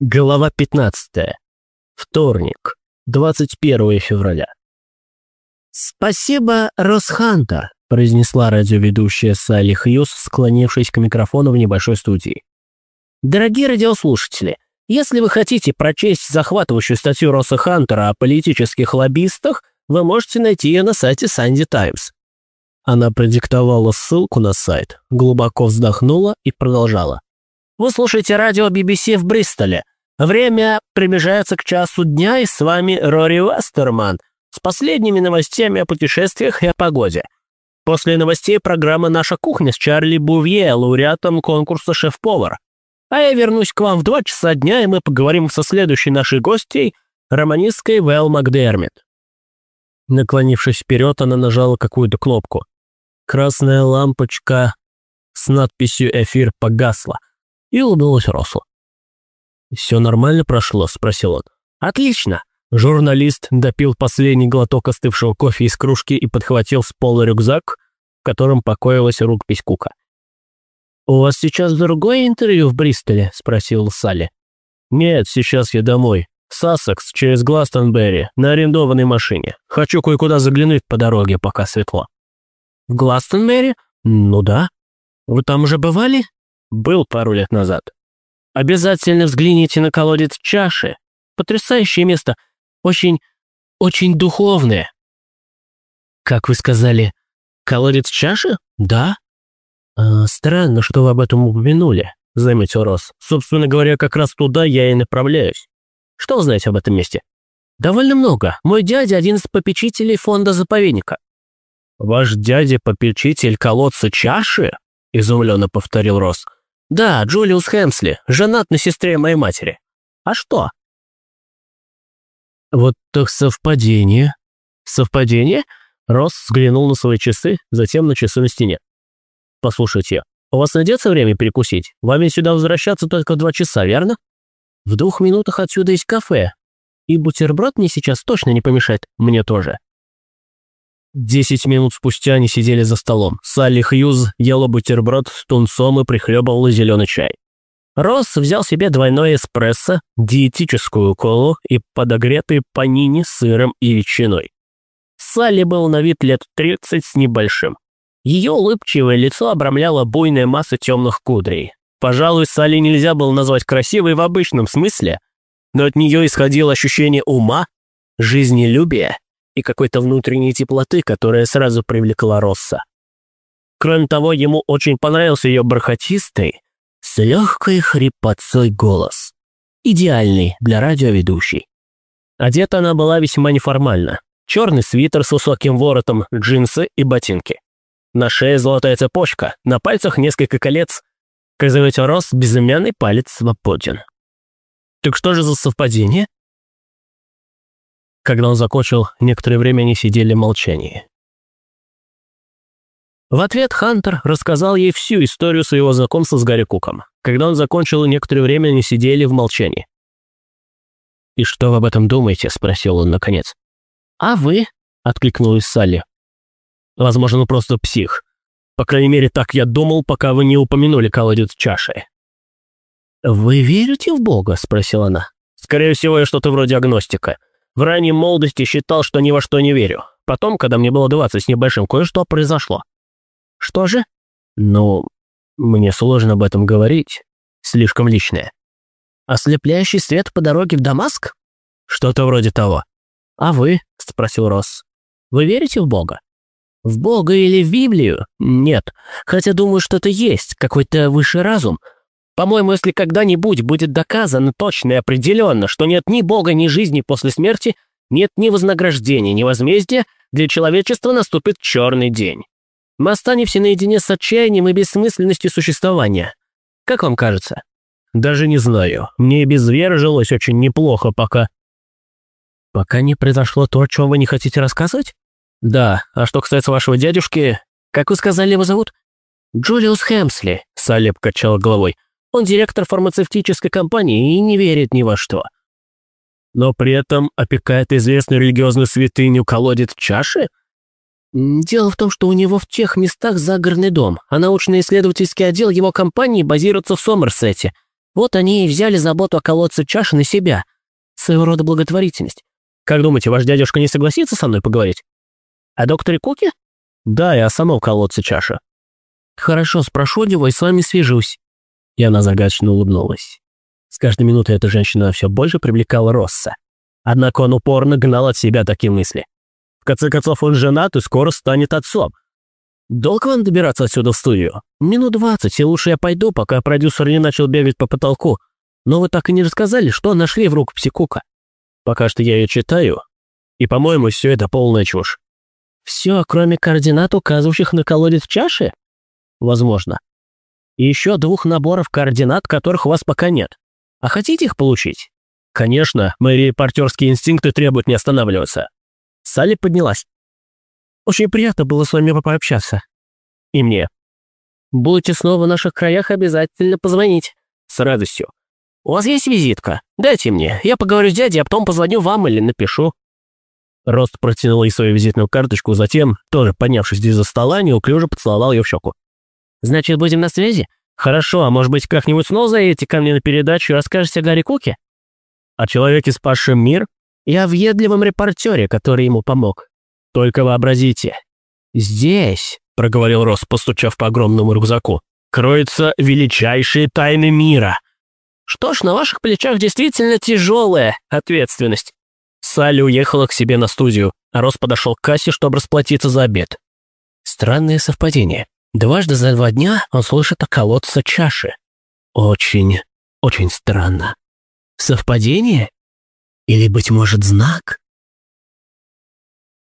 Глава 15. Вторник, 21 февраля. «Спасибо, Росхантер», – произнесла радиоведущая Салли Хьюз, склонившись к микрофону в небольшой студии. «Дорогие радиослушатели, если вы хотите прочесть захватывающую статью Росса Хантера о политических лоббистах, вы можете найти ее на сайте Санди Таймс». Она продиктовала ссылку на сайт, глубоко вздохнула и продолжала. Вы слушаете радио BBC в Бристоле. Время приближается к часу дня, и с вами Рори Вестерман с последними новостями о путешествиях и о погоде. После новостей программа «Наша кухня» с Чарли Бувье, лауреатом конкурса «Шеф-повар». А я вернусь к вам в два часа дня, и мы поговорим со следующей нашей гостьей, романисткой Вэл Макдермит. Наклонившись вперед, она нажала какую-то кнопку. Красная лампочка с надписью «Эфир» погасла и улыбнулась Росу. «Все нормально прошло?» – спросил он. «Отлично!» Журналист допил последний глоток остывшего кофе из кружки и подхватил с пола рюкзак, в котором покоилась рукопись Кука. «У вас сейчас другое интервью в Бристоле?» – спросил Салли. «Нет, сейчас я домой. Сассекс через Гластонберри на арендованной машине. Хочу кое-куда заглянуть по дороге, пока светло». «В Гластонберри? Ну да. Вы там уже бывали?» Был пару лет назад. Обязательно взгляните на колодец чаши. Потрясающее место. Очень, очень духовное. Как вы сказали, колодец чаши? Да. А, странно, что вы об этом упомянули, заметил Рос. Собственно говоря, как раз туда я и направляюсь. Что вы знаете об этом месте? Довольно много. Мой дядя один из попечителей фонда заповедника. Ваш дядя попечитель колодца чаши? Изумленно повторил Рос. «Да, Джулиус Хэмсли, женат на сестре моей матери. А что?» «Вот так совпадение». «Совпадение?» Росс взглянул на свои часы, затем на часы на стене. «Послушайте, у вас найдется время перекусить? Вам ведь сюда возвращаться только два часа, верно? В двух минутах отсюда есть кафе. И бутерброд мне сейчас точно не помешает. Мне тоже». Десять минут спустя они сидели за столом. Салли Хьюз ела бутерброд с тунцом и прихлебывала зеленый чай. Росс взял себе двойной эспрессо, диетическую колу и подогретый панини с сыром и ветчиной. Салли был на вид лет 30 с небольшим. Ее улыбчивое лицо обрамляла буйная масса темных кудрей. Пожалуй, Салли нельзя было назвать красивой в обычном смысле, но от нее исходило ощущение ума, жизнелюбия и какой-то внутренней теплоты, которая сразу привлекла Росса. Кроме того, ему очень понравился ее бархатистый, с легкой хрипотцой голос. Идеальный для радиоведущей. Одета она была весьма неформально. Черный свитер с высоким воротом, джинсы и ботинки. На шее золотая цепочка, на пальцах несколько колец. Как зовете Росс, безымянный палец свободен. Так что же за совпадение? Когда он закончил, некоторое время они сидели в молчании. В ответ Хантер рассказал ей всю историю своего знакомства с Гарри Куком. Когда он закончил, некоторое время они сидели в молчании. «И что вы об этом думаете?» – спросил он наконец. «А вы?» – откликнулась Салли. «Возможно, он просто псих. По крайней мере, так я думал, пока вы не упомянули колодец чаши». «Вы верите в Бога?» – спросила она. «Скорее всего, я что-то вроде агностика. В ранней молодости считал, что ни во что не верю. Потом, когда мне было 20 с небольшим, кое-что произошло. Что же? Ну, мне сложно об этом говорить. Слишком личное. Ослепляющий свет по дороге в Дамаск? Что-то вроде того. А вы? Спросил Росс. Вы верите в Бога? В Бога или в Библию? Нет. Хотя думаю, что это есть, какой-то высший разум – по-моему, если когда-нибудь будет доказано точно и определенно, что нет ни Бога, ни жизни после смерти, нет ни вознаграждения, ни возмездия, для человечества наступит черный день. Мы останемся наедине с отчаянием и бессмысленностью существования. Как вам кажется? Даже не знаю. Мне и без веры жилось очень неплохо пока. Пока не произошло то, о чем вы не хотите рассказывать? Да. А что касается вашего дядюшки, как вы сказали, его зовут? Джулиус Хэмсли, Салли покачал головой. Он директор фармацевтической компании и не верит ни во что. Но при этом опекает известную религиозную святыню колодец чаши? Дело в том, что у него в тех местах загородный дом, а научно-исследовательский отдел его компании базируется в Сомерсете. Вот они и взяли заботу о колодце чаши на себя. Своего рода благотворительность. Как думаете, ваш дядюшка не согласится со мной поговорить? О докторе Куке? Да, и о самом колодце чаши. Хорошо, спрошу его и с вами свяжусь. И она загадочно улыбнулась. С каждой минутой эта женщина все больше привлекала Росса. Однако он упорно гнал от себя такие мысли. В конце концов, он женат и скоро станет отцом. Долго вам добираться отсюда в студию? Минут двадцать, и лучше я пойду, пока продюсер не начал бегать по потолку. Но вы так и не рассказали, что нашли в рукописи Кука. Пока что я ее читаю, и, по-моему, все это полная чушь. Все, кроме координат, указывающих на колодец чаши? Возможно. И еще двух наборов координат, которых у вас пока нет. А хотите их получить? Конечно, мои репортерские инстинкты требуют не останавливаться. Салли поднялась. Очень приятно было с вами пообщаться. И мне. Будете снова в наших краях, обязательно позвонить. С радостью. У вас есть визитка? Дайте мне. Я поговорю с дядей, а потом позвоню вам или напишу. Рост протянул ей свою визитную карточку, затем, тоже поднявшись из-за стола, неуклюже поцеловал ее в щеку. «Значит, будем на связи? Хорошо, а может быть, как-нибудь снова заедете ко мне на передачу и расскажете о Гарри Куке?» «О человеке, спасшем мир?» «Я в въедливом репортере, который ему помог. Только вообразите. Здесь, — проговорил Рос, постучав по огромному рюкзаку, — кроются величайшие тайны мира. Что ж, на ваших плечах действительно тяжелая ответственность. Салли уехала к себе на студию, а Рос подошел к кассе, чтобы расплатиться за обед. Странное совпадение. Дважды за два дня он слышит о колодце чаши. Очень, очень странно. Совпадение? Или, быть может, знак?